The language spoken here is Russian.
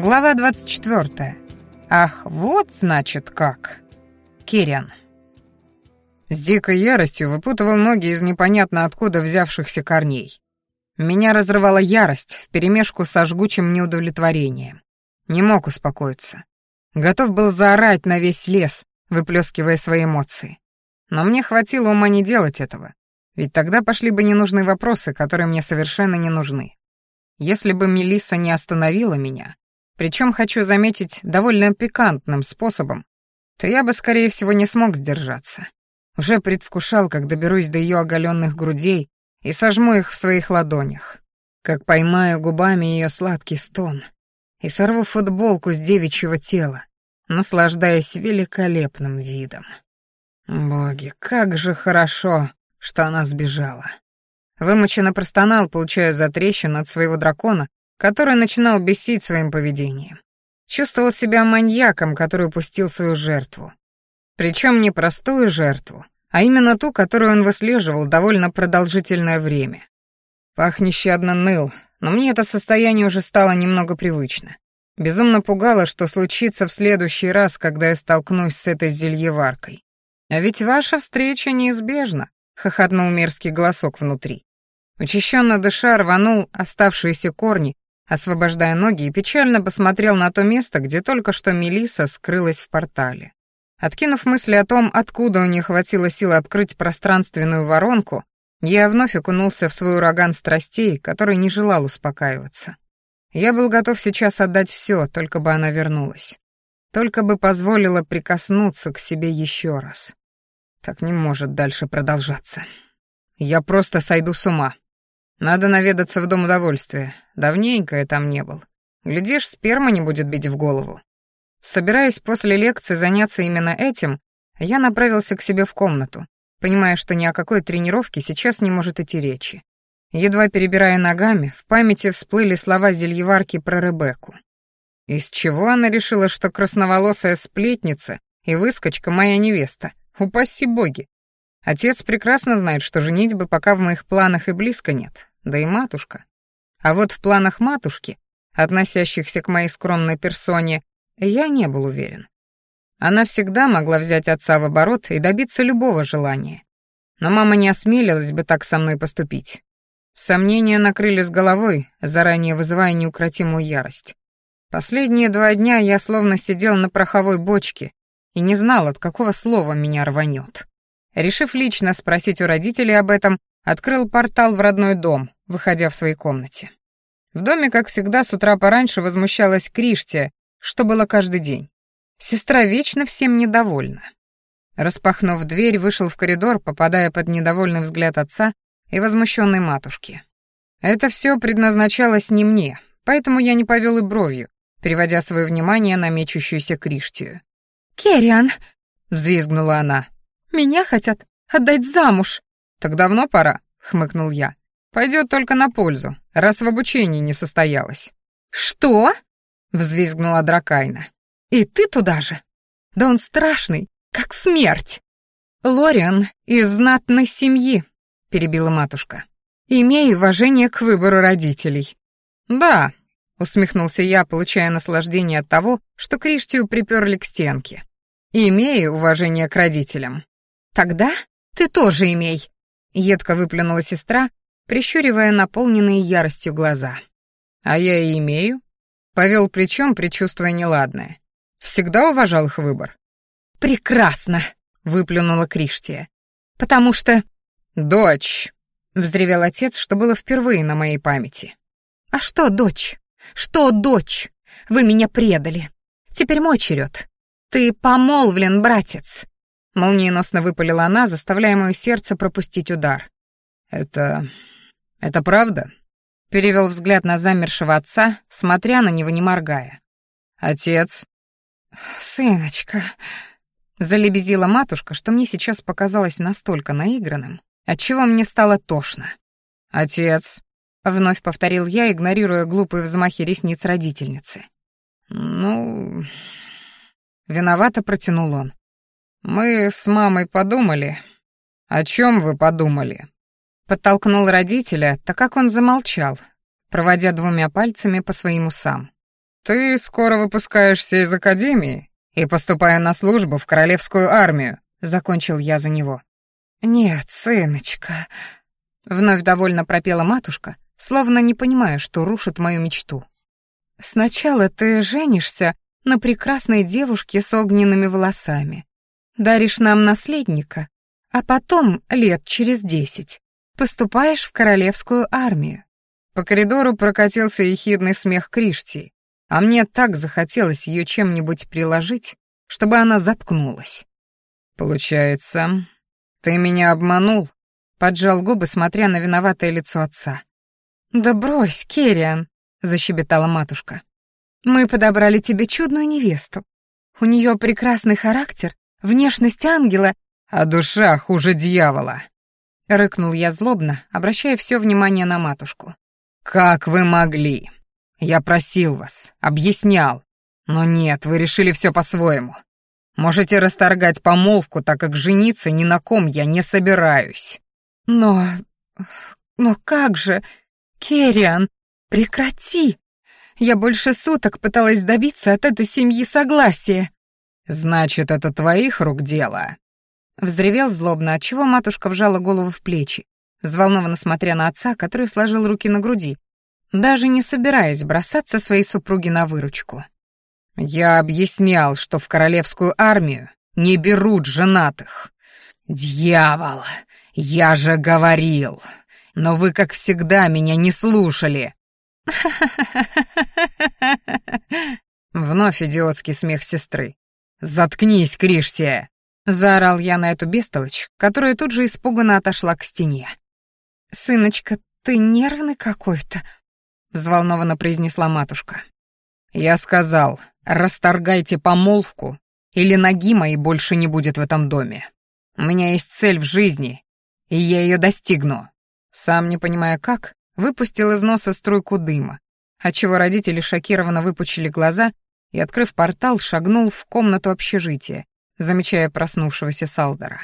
Глава 24. Ах, вот значит как. Кирен. С дикой яростью выпутывал ноги из непонятно откуда взявшихся корней. Меня разрывала ярость вперемешку со жгучим неудовлетворением. Не мог успокоиться. Готов был заорать на весь лес, выплескивая свои эмоции. Но мне хватило ума не делать этого, ведь тогда пошли бы ненужные вопросы, которые мне совершенно не нужны. Если бы Мелисса не остановила меня, причем, хочу заметить, довольно пикантным способом, то я бы, скорее всего, не смог сдержаться. Уже предвкушал, как доберусь до ее оголенных грудей и сожму их в своих ладонях, как поймаю губами ее сладкий стон и сорву футболку с девичьего тела, наслаждаясь великолепным видом. Боги, как же хорошо, что она сбежала. Вымученно простонал, получая затрещину от своего дракона, который начинал бесить своим поведением. Чувствовал себя маньяком, который упустил свою жертву. Причем не простую жертву, а именно ту, которую он выслеживал довольно продолжительное время. Пах нещадно ныл, но мне это состояние уже стало немного привычно. Безумно пугало, что случится в следующий раз, когда я столкнусь с этой зельеваркой. «А ведь ваша встреча неизбежна», — хохотнул мерзкий голосок внутри. Учащенно дыша рванул оставшиеся корни, освобождая ноги и печально посмотрел на то место, где только что Мелиса скрылась в портале. Откинув мысли о том, откуда у нее хватило силы открыть пространственную воронку, я вновь окунулся в свой ураган страстей, который не желал успокаиваться. Я был готов сейчас отдать все, только бы она вернулась. Только бы позволила прикоснуться к себе еще раз. Так не может дальше продолжаться. Я просто сойду с ума. Надо наведаться в дом удовольствия. Давненько я там не был. Глядишь, сперма не будет бить в голову. Собираясь после лекции заняться именно этим, я направился к себе в комнату, понимая, что ни о какой тренировке сейчас не может идти речи. Едва перебирая ногами, в памяти всплыли слова зельеварки про Ребекку. Из чего она решила, что красноволосая сплетница и выскочка моя невеста? Упаси боги! Отец прекрасно знает, что женитьбы пока в моих планах и близко нет, да и матушка. А вот в планах матушки, относящихся к моей скромной персоне, я не был уверен. Она всегда могла взять отца в оборот и добиться любого желания. Но мама не осмелилась бы так со мной поступить. Сомнения накрыли с головой, заранее вызывая неукротимую ярость. Последние два дня я словно сидел на пороховой бочке и не знал, от какого слова меня рванет. Решив лично спросить у родителей об этом, открыл портал в родной дом, выходя в своей комнате. В доме, как всегда, с утра пораньше возмущалась Криштия, что было каждый день. Сестра вечно всем недовольна. Распахнув дверь, вышел в коридор, попадая под недовольный взгляд отца и возмущенной матушки. Это все предназначалось не мне, поэтому я не повел и бровью, переводя свое внимание на мечущуюся Криштию. «Керриан!» — взвизгнула она. Меня хотят отдать замуж!» «Так давно пора», — хмыкнул я. «Пойдет только на пользу, раз в обучении не состоялось». «Что?» — взвизгнула Дракайна. «И ты туда же? Да он страшный, как смерть!» «Лориан из знатной семьи», — перебила матушка. «Имей уважение к выбору родителей». «Да», — усмехнулся я, получая наслаждение от того, что Криштию приперли к стенке. «Имей уважение к родителям. «Тогда ты тоже имей», — едко выплюнула сестра, прищуривая наполненные яростью глаза. «А я и имею», — повел плечом, предчувствуя неладное. «Всегда уважал их выбор». «Прекрасно», — выплюнула Криштия. «Потому что...» «Дочь», — взревел отец, что было впервые на моей памяти. «А что, дочь? Что, дочь? Вы меня предали. Теперь мой черед. Ты помолвлен, братец. Молниеносно выпалила она, заставляя моё сердце пропустить удар. «Это... это правда?» Перевёл взгляд на замершего отца, смотря на него не моргая. «Отец?» «Сыночка...» Залебезила матушка, что мне сейчас показалось настолько наигранным, отчего мне стало тошно. «Отец...» — вновь повторил я, игнорируя глупые взмахи ресниц родительницы. «Ну...» Виновато протянул он. «Мы с мамой подумали». «О чем вы подумали?» Подтолкнул родителя, так как он замолчал, проводя двумя пальцами по своим усам. «Ты скоро выпускаешься из академии и поступая на службу в Королевскую армию», — закончил я за него. «Нет, сыночка», — вновь довольно пропела матушка, словно не понимая, что рушит мою мечту. «Сначала ты женишься на прекрасной девушке с огненными волосами, даришь нам наследника, а потом, лет через десять, поступаешь в королевскую армию». По коридору прокатился ехидный смех Криштии, а мне так захотелось ее чем-нибудь приложить, чтобы она заткнулась. «Получается, ты меня обманул?» — поджал губы, смотря на виноватое лицо отца. «Да брось, Керриан!» — защебетала матушка. «Мы подобрали тебе чудную невесту. У нее прекрасный характер Внешность ангела, а душа хуже дьявола. Рыкнул я злобно, обращая все внимание на матушку. «Как вы могли? Я просил вас, объяснял. Но нет, вы решили все по-своему. Можете расторгать помолвку, так как жениться ни на ком я не собираюсь». «Но... но как же... Керриан, прекрати! Я больше суток пыталась добиться от этой семьи согласия». «Значит, это твоих рук дело?» Взревел злобно, отчего матушка вжала голову в плечи, взволнованно смотря на отца, который сложил руки на груди, даже не собираясь бросаться своей супруге на выручку. «Я объяснял, что в королевскую армию не берут женатых». «Дьявол! Я же говорил! Но вы, как всегда, меня не слушали!» Вновь идиотский смех сестры. «Заткнись, Криштия, — заорал я на эту бестолочь, которая тут же испуганно отошла к стене. «Сыночка, ты нервный какой-то», — взволнованно произнесла матушка. «Я сказал, расторгайте помолвку, или ноги моей больше не будет в этом доме. У меня есть цель в жизни, и я ее достигну». Сам, не понимая как, выпустил из носа струйку дыма, отчего родители шокированно выпучили глаза и, открыв портал, шагнул в комнату общежития, замечая проснувшегося Салдора.